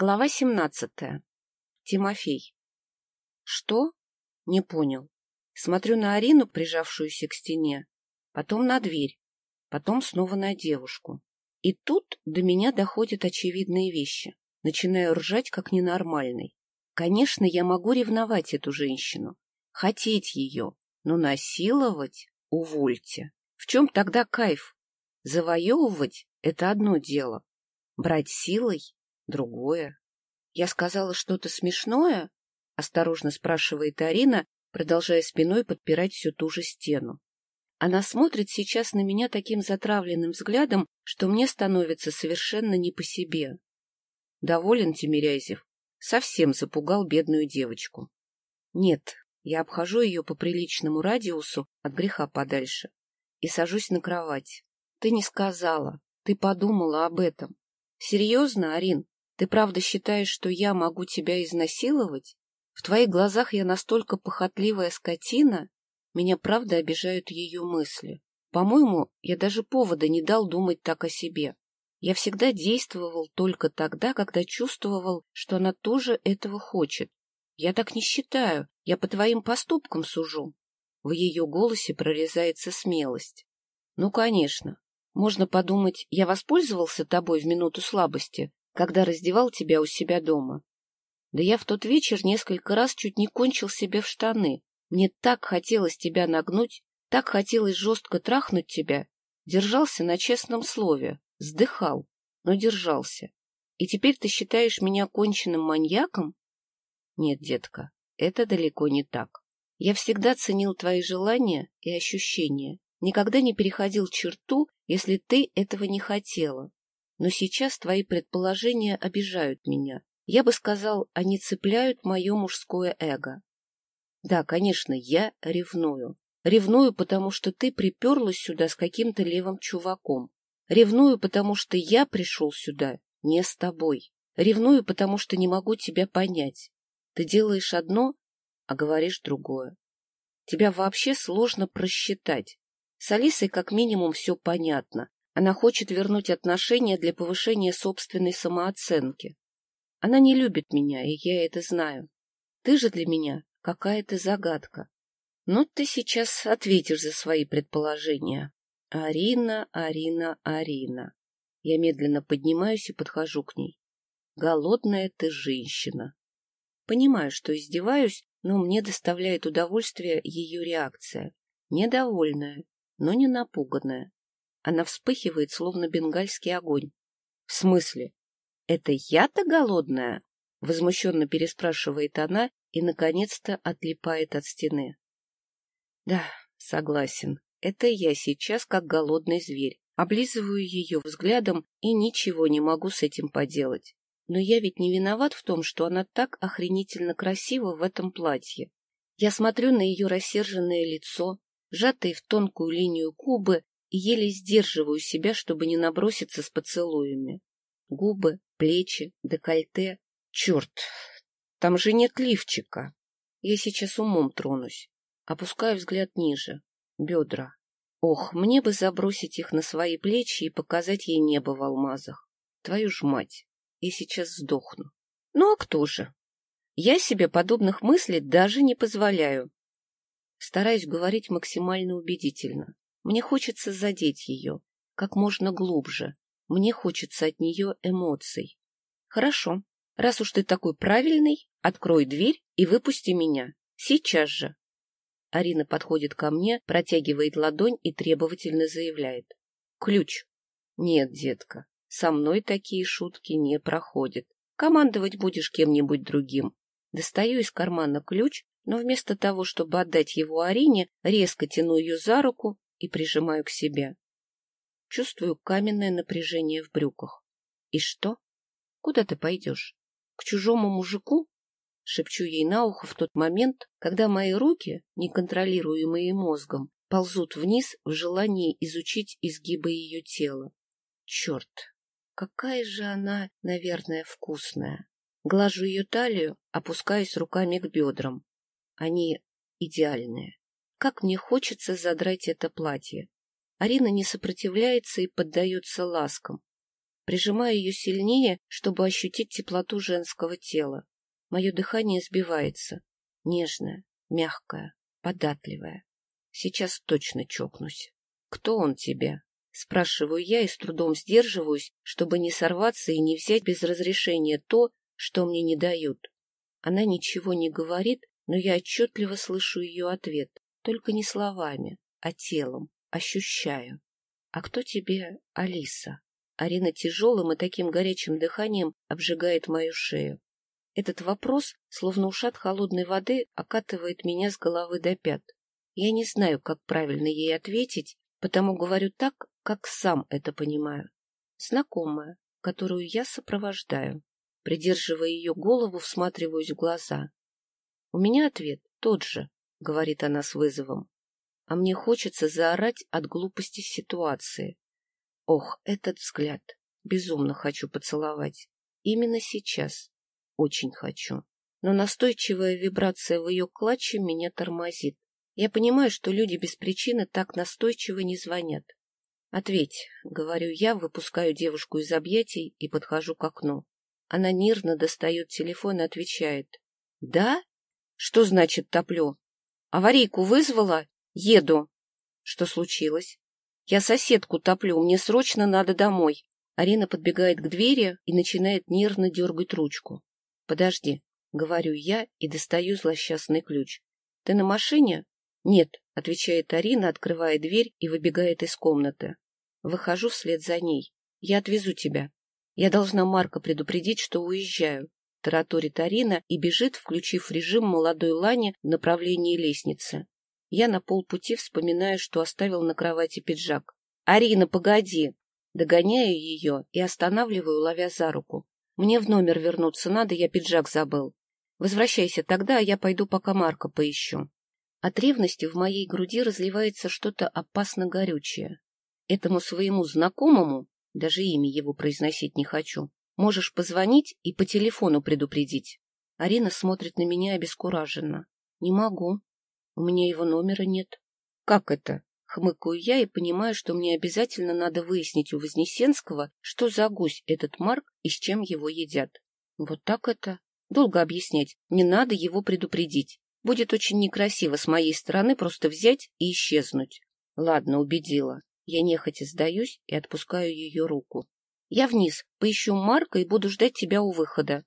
Глава семнадцатая. Тимофей. Что? Не понял. Смотрю на Арину, прижавшуюся к стене, потом на дверь, потом снова на девушку. И тут до меня доходят очевидные вещи. Начинаю ржать, как ненормальный. Конечно, я могу ревновать эту женщину, хотеть ее, но насиловать — увольте. В чем тогда кайф? Завоевывать — это одно дело. Брать силой другое. Я сказала что-то смешное? Осторожно спрашивает Арина, продолжая спиной подпирать всю ту же стену. Она смотрит сейчас на меня таким затравленным взглядом, что мне становится совершенно не по себе. Доволен Тимирязев. Совсем запугал бедную девочку. Нет, я обхожу ее по приличному радиусу от греха подальше и сажусь на кровать. Ты не сказала, ты подумала об этом. Серьезно, Арин? Ты правда считаешь, что я могу тебя изнасиловать? В твоих глазах я настолько похотливая скотина? Меня правда обижают ее мысли. По-моему, я даже повода не дал думать так о себе. Я всегда действовал только тогда, когда чувствовал, что она тоже этого хочет. Я так не считаю, я по твоим поступкам сужу. В ее голосе прорезается смелость. Ну, конечно. Можно подумать, я воспользовался тобой в минуту слабости, когда раздевал тебя у себя дома. Да я в тот вечер несколько раз чуть не кончил себе в штаны. Мне так хотелось тебя нагнуть, так хотелось жестко трахнуть тебя. Держался на честном слове, вздыхал, но держался. И теперь ты считаешь меня конченным маньяком? Нет, детка, это далеко не так. Я всегда ценил твои желания и ощущения, никогда не переходил черту, если ты этого не хотела. Но сейчас твои предположения обижают меня. Я бы сказал, они цепляют мое мужское эго. Да, конечно, я ревную. Ревную, потому что ты приперлась сюда с каким-то левым чуваком. Ревную, потому что я пришел сюда не с тобой. Ревную, потому что не могу тебя понять. Ты делаешь одно, а говоришь другое. Тебя вообще сложно просчитать. С Алисой как минимум все понятно. Она хочет вернуть отношения для повышения собственной самооценки. Она не любит меня, и я это знаю. Ты же для меня какая-то загадка. Но ты сейчас ответишь за свои предположения. Арина, Арина, Арина. Я медленно поднимаюсь и подхожу к ней. Голодная ты женщина. Понимаю, что издеваюсь, но мне доставляет удовольствие ее реакция. Недовольная, но не напуганная. Она вспыхивает, словно бенгальский огонь. — В смысле? Это я-то голодная? — возмущенно переспрашивает она и, наконец-то, отлипает от стены. — Да, согласен. Это я сейчас как голодный зверь. Облизываю ее взглядом и ничего не могу с этим поделать. Но я ведь не виноват в том, что она так охренительно красива в этом платье. Я смотрю на ее рассерженное лицо, сжатые в тонкую линию губы и еле сдерживаю себя, чтобы не наброситься с поцелуями. Губы, плечи, декольте. Черт, там же нет лифчика. Я сейчас умом тронусь. Опускаю взгляд ниже. Бедра. Ох, мне бы забросить их на свои плечи и показать ей небо в алмазах. Твою ж мать, я сейчас сдохну. Ну а кто же? Я себе подобных мыслей даже не позволяю. Стараюсь говорить максимально убедительно. Мне хочется задеть ее как можно глубже. Мне хочется от нее эмоций. Хорошо. Раз уж ты такой правильный, открой дверь и выпусти меня. Сейчас же. Арина подходит ко мне, протягивает ладонь и требовательно заявляет. Ключ. Нет, детка, со мной такие шутки не проходят. Командовать будешь кем-нибудь другим. Достаю из кармана ключ, но вместо того, чтобы отдать его Арине, резко тяну ее за руку и прижимаю к себе. Чувствую каменное напряжение в брюках. И что? Куда ты пойдешь? К чужому мужику? Шепчу ей на ухо в тот момент, когда мои руки, неконтролируемые мозгом, ползут вниз в желании изучить изгибы ее тела. Черт, какая же она, наверное, вкусная. Глажу ее талию, опускаясь руками к бедрам. Они идеальные. Как мне хочется задрать это платье. Арина не сопротивляется и поддается ласкам. Прижимаю ее сильнее, чтобы ощутить теплоту женского тела. Мое дыхание сбивается. Нежное, мягкое, податливое. Сейчас точно чокнусь. Кто он тебе? Спрашиваю я и с трудом сдерживаюсь, чтобы не сорваться и не взять без разрешения то, что мне не дают. Она ничего не говорит, но я отчетливо слышу ее ответ, только не словами, а телом, ощущаю. «А кто тебе Алиса?» Арина тяжелым и таким горячим дыханием обжигает мою шею. Этот вопрос, словно ушат холодной воды, окатывает меня с головы до пят. Я не знаю, как правильно ей ответить, потому говорю так, как сам это понимаю. Знакомая, которую я сопровождаю. Придерживая ее голову, всматриваюсь в глаза. У меня ответ тот же, говорит она с вызовом. А мне хочется заорать от глупости ситуации. Ох, этот взгляд. Безумно хочу поцеловать. Именно сейчас. Очень хочу. Но настойчивая вибрация в ее клатче меня тормозит. Я понимаю, что люди без причины так настойчиво не звонят. «Ответь», — говорю я, выпускаю девушку из объятий и подхожу к окну. Она нервно достает телефон и отвечает. «Да? Что значит топлю? Аварийку вызвала? Еду». «Что случилось?» Я соседку топлю, мне срочно надо домой. Арина подбегает к двери и начинает нервно дергать ручку. — Подожди, — говорю я и достаю злосчастный ключ. — Ты на машине? — Нет, — отвечает Арина, открывая дверь и выбегает из комнаты. Выхожу вслед за ней. Я отвезу тебя. Я должна Марка предупредить, что уезжаю. Тараторит Арина и бежит, включив режим молодой Лани в направлении лестницы. Я на полпути вспоминаю, что оставил на кровати пиджак. «Арина, погоди!» Догоняю ее и останавливаю, ловя за руку. «Мне в номер вернуться надо, я пиджак забыл. Возвращайся тогда, а я пойду пока Марка поищу». От ревности в моей груди разливается что-то опасно горючее. Этому своему знакомому, даже имя его произносить не хочу, можешь позвонить и по телефону предупредить. Арина смотрит на меня обескураженно. Не могу. У меня его номера нет. Как это? Хмыкаю я и понимаю, что мне обязательно надо выяснить у Вознесенского, что за гусь этот Марк и с чем его едят. Вот так это? Долго объяснять. Не надо его предупредить. Будет очень некрасиво с моей стороны просто взять и исчезнуть. Ладно, убедила. Я нехотя сдаюсь и отпускаю ее руку. Я вниз, поищу Марка и буду ждать тебя у выхода.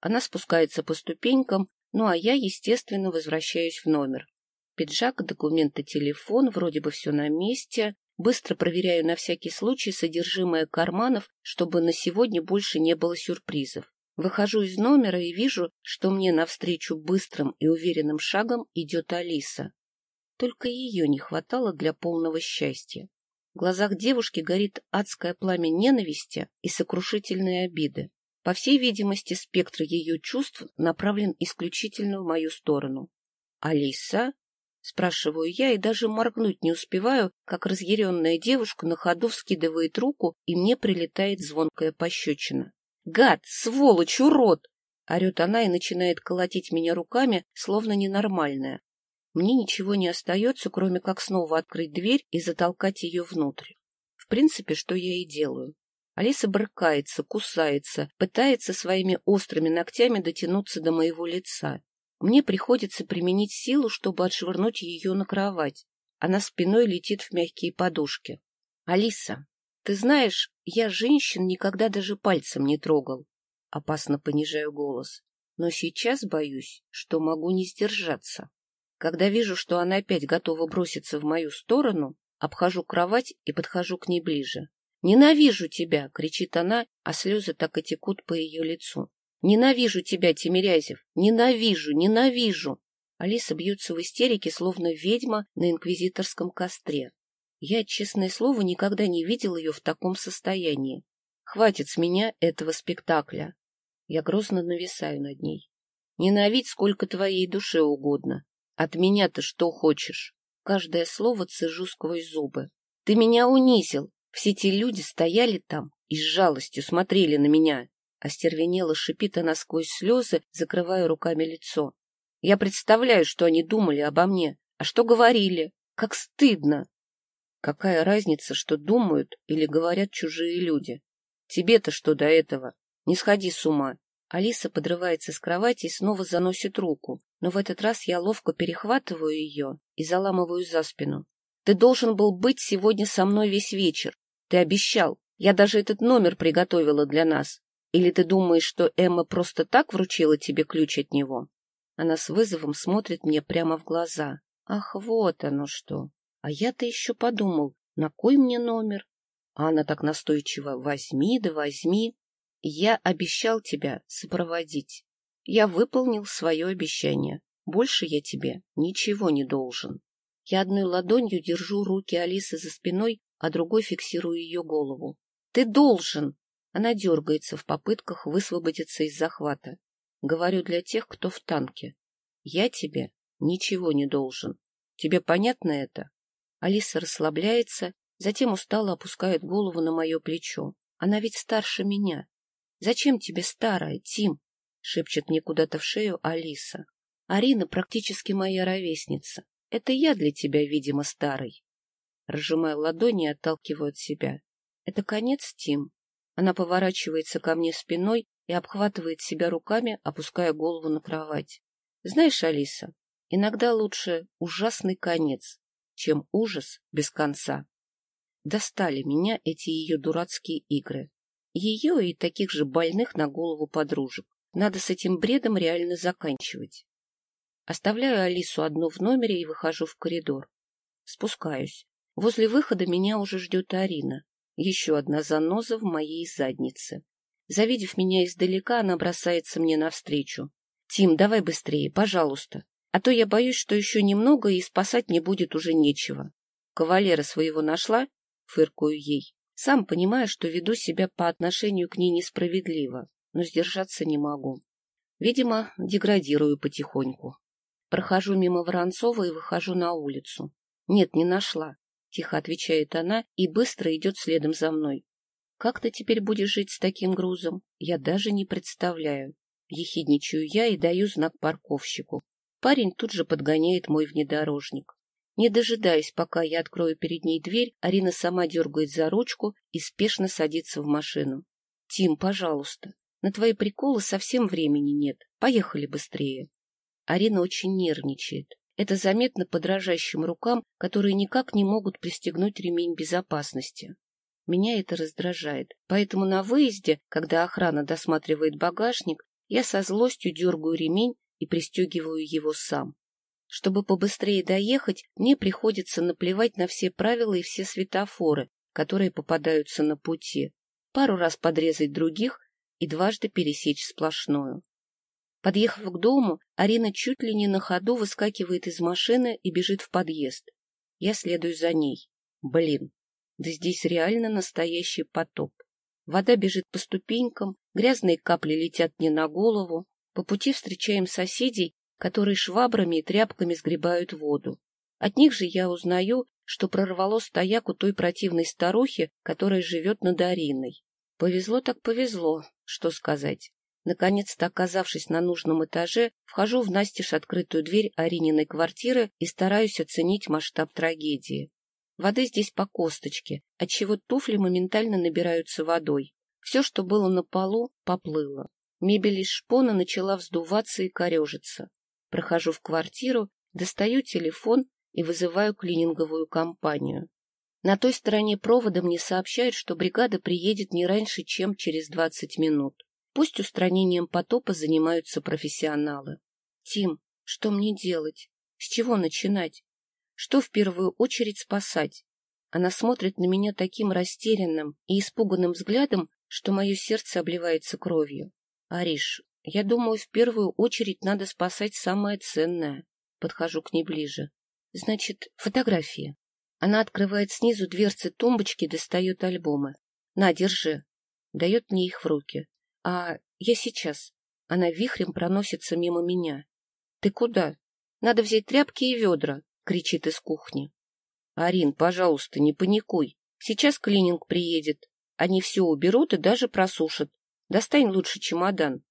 Она спускается по ступенькам, ну а я, естественно, возвращаюсь в номер. Пиджак, документы, телефон, вроде бы все на месте. Быстро проверяю на всякий случай содержимое карманов, чтобы на сегодня больше не было сюрпризов. Выхожу из номера и вижу, что мне навстречу быстрым и уверенным шагом идет Алиса. Только ее не хватало для полного счастья. В глазах девушки горит адское пламя ненависти и сокрушительной обиды. По всей видимости, спектр ее чувств направлен исключительно в мою сторону. «Алиса?» Спрашиваю я и даже моргнуть не успеваю, как разъяренная девушка на ходу вскидывает руку, и мне прилетает звонкая пощечина. «Гад! Сволочь! Урод!» Орет она и начинает колотить меня руками, словно ненормальная. Мне ничего не остается, кроме как снова открыть дверь и затолкать ее внутрь. В принципе, что я и делаю. Алиса брыкается, кусается, пытается своими острыми ногтями дотянуться до моего лица. Мне приходится применить силу, чтобы отшвырнуть ее на кровать. Она спиной летит в мягкие подушки. — Алиса, ты знаешь, я женщин никогда даже пальцем не трогал. Опасно понижаю голос. Но сейчас боюсь, что могу не сдержаться. Когда вижу, что она опять готова броситься в мою сторону, обхожу кровать и подхожу к ней ближе. «Ненавижу тебя!» — кричит она, а слезы так и текут по ее лицу. Ненавижу тебя, Тимирязев! Ненавижу, ненавижу! Алиса бьется в истерике, словно ведьма на инквизиторском костре. Я, честное слово, никогда не видел ее в таком состоянии. Хватит с меня этого спектакля. Я грозно нависаю над ней. Ненавидь сколько твоей душе угодно. От меня-то что хочешь? Каждое слово цежу сквозь зубы. Ты меня унизил. Все те люди стояли там и с жалостью смотрели на меня. Остервенело шипит она сквозь слезы, закрывая руками лицо. Я представляю, что они думали обо мне, а что говорили. Как стыдно! Какая разница, что думают или говорят чужие люди? Тебе-то что до этого? Не сходи с ума. Алиса подрывается с кровати и снова заносит руку, но в этот раз я ловко перехватываю ее и заламываю за спину. Ты должен был быть сегодня со мной весь вечер. Ты обещал. Я даже этот номер приготовила для нас. Или ты думаешь, что Эмма просто так вручила тебе ключ от него? Она с вызовом смотрит мне прямо в глаза. Ах, вот оно что. А я-то еще подумал, на кой мне номер? А она так настойчиво. Возьми да возьми. Я обещал тебя сопроводить. Я выполнил свое обещание. Больше я тебе ничего не должен. Я одной ладонью держу руки Алисы за спиной, а другой фиксирую ее голову. Ты должен! Она дергается в попытках высвободиться из захвата. Говорю для тех, кто в танке. Я тебе ничего не должен. Тебе понятно это? Алиса расслабляется, затем устало опускает голову на мое плечо. Она ведь старше меня. Зачем тебе старая, Тим? Шепчет мне куда-то в шею Алиса. Арина практически моя ровесница. Это я для тебя, видимо, старый. Разжимаю ладони и отталкиваю от себя. Это конец, Тим. Она поворачивается ко мне спиной и обхватывает себя руками, опуская голову на кровать. Знаешь, Алиса, иногда лучше ужасный конец, чем ужас без конца. Достали меня эти ее дурацкие игры. Ее и таких же больных на голову подружек. Надо с этим бредом реально заканчивать. Оставляю Алису одну в номере и выхожу в коридор. Спускаюсь. Возле выхода меня уже ждет Арина. Еще одна заноза в моей заднице. Завидев меня издалека, она бросается мне навстречу. — Тим, давай быстрее, пожалуйста. А то я боюсь, что еще немного, и спасать мне будет уже нечего. Кавалера своего нашла? — фыркую ей. Сам понимаю, что веду себя по отношению к ней несправедливо, но сдержаться не могу. Видимо, деградирую потихоньку. Прохожу мимо Воронцова и выхожу на улицу. Нет, не нашла. Тихо отвечает она и быстро идет следом за мной. Как ты теперь будешь жить с таким грузом? Я даже не представляю. Ехидничаю я и даю знак парковщику. Парень тут же подгоняет мой внедорожник. Не дожидаясь, пока я открою перед ней дверь, Арина сама дергает за ручку и спешно садится в машину. — Тим, пожалуйста, на твои приколы совсем времени нет. Поехали быстрее. Арина очень нервничает. Это заметно по дрожащим рукам, которые никак не могут пристегнуть ремень безопасности. Меня это раздражает, поэтому на выезде, когда охрана досматривает багажник, я со злостью дергаю ремень и пристегиваю его сам. Чтобы побыстрее доехать, мне приходится наплевать на все правила и все светофоры, которые попадаются на пути, пару раз подрезать других и дважды пересечь сплошную. Подъехав к дому, Арина чуть ли не на ходу выскакивает из машины и бежит в подъезд. Я следую за ней. Блин, да здесь реально настоящий потоп. Вода бежит по ступенькам, грязные капли летят мне на голову. По пути встречаем соседей, которые швабрами и тряпками сгребают воду. От них же я узнаю, что прорвало стояк у той противной старухи, которая живет над Ариной. Повезло так повезло, что сказать. Наконец-то, оказавшись на нужном этаже, вхожу в настежь открытую дверь Арининой квартиры и стараюсь оценить масштаб трагедии. Воды здесь по косточке, отчего туфли моментально набираются водой. Все, что было на полу, поплыло. Мебель из шпона начала вздуваться и корежиться. Прохожу в квартиру, достаю телефон и вызываю клининговую компанию. На той стороне провода мне сообщают, что бригада приедет не раньше, чем через 20 минут. Пусть устранением потопа занимаются профессионалы. Тим, что мне делать? С чего начинать? Что в первую очередь спасать? Она смотрит на меня таким растерянным и испуганным взглядом, что мое сердце обливается кровью. Ариш, я думаю, в первую очередь надо спасать самое ценное. Подхожу к ней ближе. Значит, фотографии. Она открывает снизу дверцы тумбочки, достает альбомы. На, держи. Дает мне их в руки. А я сейчас. Она вихрем проносится мимо меня. Ты куда? Надо взять тряпки и ведра, кричит из кухни. Арин, пожалуйста, не паникуй. Сейчас клининг приедет. Они все уберут и даже просушат. Достань лучше чемодан.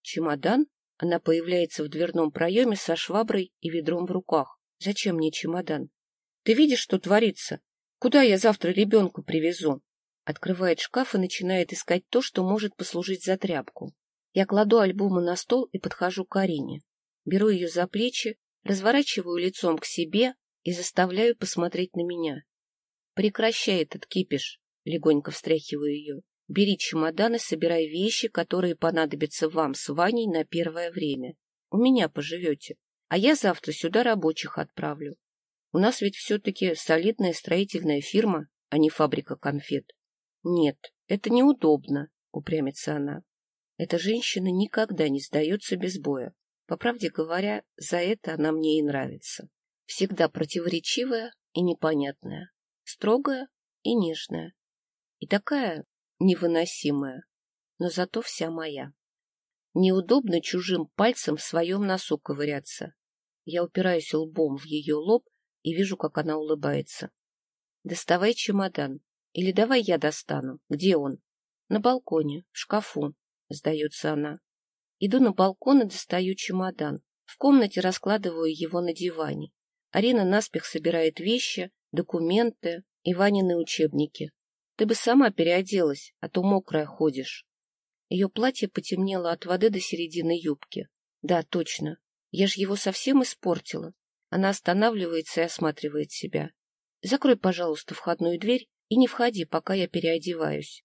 Чемодан? Она появляется в дверном проеме со шваброй и ведром в руках. Зачем мне чемодан? Ты видишь, что творится? Куда я завтра ребенку привезу? Открывает шкаф и начинает искать то, что может послужить за тряпку. Я кладу альбомы на стол и подхожу к Арине. Беру ее за плечи, разворачиваю лицом к себе и заставляю посмотреть на меня. Прекращай этот кипиш, легонько встряхиваю ее. Бери чемодан и собирай вещи, которые понадобятся вам с Ваней на первое время. У меня поживете. А я завтра сюда рабочих отправлю. У нас ведь все-таки солидная строительная фирма, а не фабрика конфет. Нет, это неудобно, упрямится она. Эта женщина никогда не сдается без боя. По правде говоря, за это она мне и нравится. Всегда противоречивая и непонятная, строгая и нежная. И такая невыносимая, но зато вся моя. Неудобно чужим пальцем в своем носу ковыряться. Я упираюсь лбом в ее лоб и вижу, как она улыбается. Доставай чемодан. Или давай я достану. Где он? На балконе, в шкафу, сдается она. Иду на балкон и достаю чемодан. В комнате раскладываю его на диване. Арина наспех собирает вещи, документы и Ванины учебники. Ты бы сама переоделась, а то мокрая ходишь. Ее платье потемнело от воды до середины юбки. Да, точно. Я ж его совсем испортила. Она останавливается и осматривает себя. Закрой, пожалуйста, входную дверь и не входи, пока я переодеваюсь.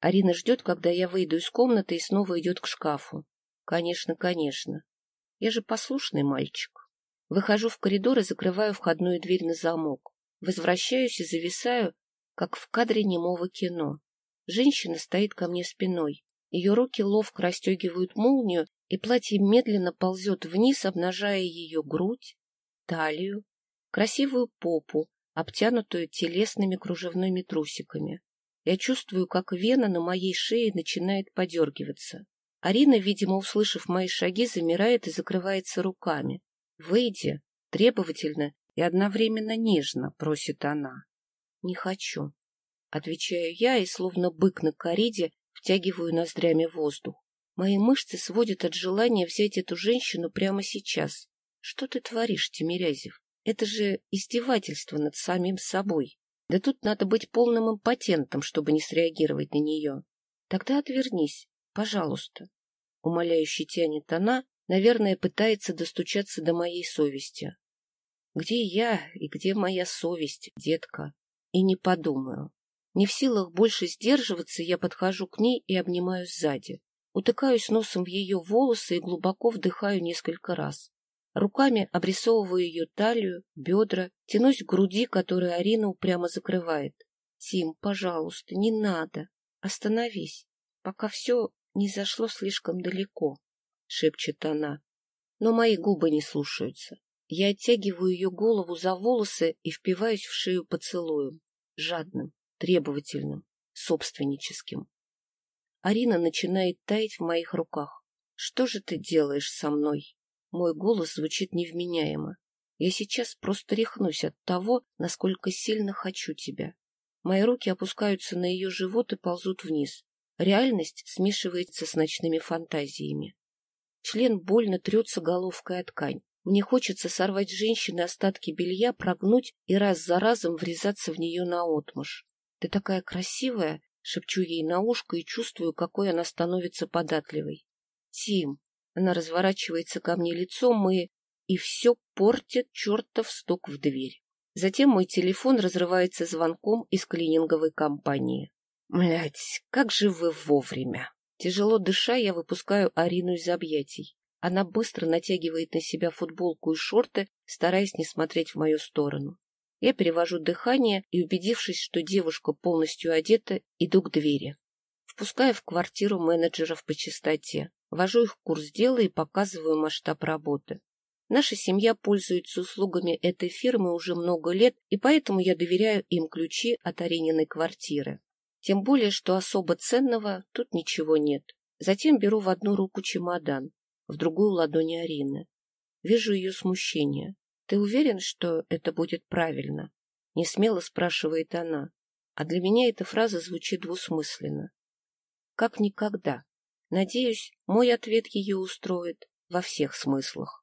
Арина ждет, когда я выйду из комнаты и снова идет к шкафу. Конечно, конечно. Я же послушный мальчик. Выхожу в коридор и закрываю входную дверь на замок. Возвращаюсь и зависаю, как в кадре немого кино. Женщина стоит ко мне спиной. Ее руки ловко расстегивают молнию, и платье медленно ползет вниз, обнажая ее грудь, талию, красивую попу, обтянутую телесными кружевными трусиками. Я чувствую, как вена на моей шее начинает подергиваться. Арина, видимо, услышав мои шаги, замирает и закрывается руками. «Выйди!» — требовательно и одновременно нежно просит она. «Не хочу», — отвечаю я и, словно бык на кориде, втягиваю ноздрями воздух. Мои мышцы сводят от желания взять эту женщину прямо сейчас. Что ты творишь, Тимирязев? Это же издевательство над самим собой. Да тут надо быть полным импотентом, чтобы не среагировать на нее. Тогда отвернись, Пожалуйста. Умоляюще тянет она, наверное, пытается достучаться до моей совести. Где я и где моя совесть, детка? И не подумаю. Не в силах больше сдерживаться, я подхожу к ней и обнимаю сзади. Утыкаюсь носом в ее волосы и глубоко вдыхаю несколько раз. Руками обрисовываю ее талию, бедра, тянусь к груди, которую Арина упрямо закрывает. — Тим, пожалуйста, не надо. Остановись, пока все не зашло слишком далеко, — шепчет она. Но мои губы не слушаются. Я оттягиваю ее голову за волосы и впиваюсь в шею поцелуем. Жадным, требовательным, собственническим. Арина начинает таять в моих руках. «Что же ты делаешь со мной?» Мой голос звучит невменяемо. Я сейчас просто рехнусь от того, насколько сильно хочу тебя. Мои руки опускаются на ее живот и ползут вниз. Реальность смешивается с ночными фантазиями. Член больно трется головкой о ткань. Мне хочется сорвать женщины остатки белья, прогнуть и раз за разом врезаться в нее наотмашь. «Ты такая красивая!» — шепчу ей на ушко и чувствую, какой она становится податливой. «Тим!» — она разворачивается ко мне лицом и... И все портит чертов стук в дверь. Затем мой телефон разрывается звонком из клининговой компании. Блять, как же вы вовремя. Тяжело дыша, я выпускаю Арину из объятий. Она быстро натягивает на себя футболку и шорты, стараясь не смотреть в мою сторону. Я перевожу дыхание и, убедившись, что девушка полностью одета, иду к двери. Впускаю в квартиру менеджеров по чистоте, вожу их в курс дела и показываю масштаб работы. Наша семья пользуется услугами этой фирмы уже много лет, и поэтому я доверяю им ключи от Арининой квартиры. Тем более, что особо ценного тут ничего нет. Затем беру в одну руку чемодан, в другую ладонь Арины. Вижу ее смущение. «Ты уверен, что это будет правильно?» Не смело спрашивает она. А для меня эта фраза звучит двусмысленно. Как никогда. Надеюсь, мой ответ ее устроит во всех смыслах.